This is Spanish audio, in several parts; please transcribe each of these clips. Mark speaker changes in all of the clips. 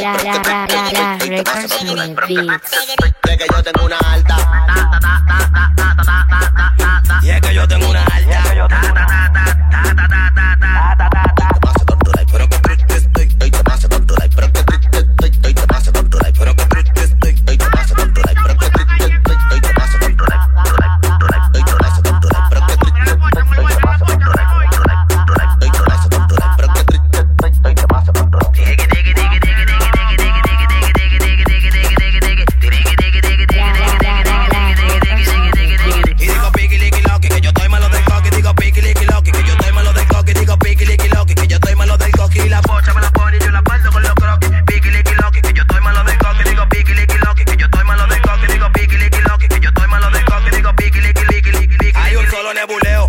Speaker 1: La, la, la, la,
Speaker 2: la,
Speaker 1: Records Beats.
Speaker 2: nebuleo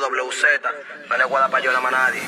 Speaker 2: WZ, no le guada payola a nadie.